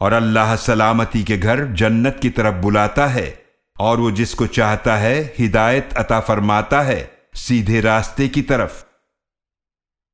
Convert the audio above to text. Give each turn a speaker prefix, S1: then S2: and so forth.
S1: और अल्लाह सलामती के घर जन्नत की तरफ़ बुलाता है, और वो जिसको चाहता है हिदायत अता फरमाता है, सीधे रास्ते की तरफ़।